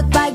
goodbye.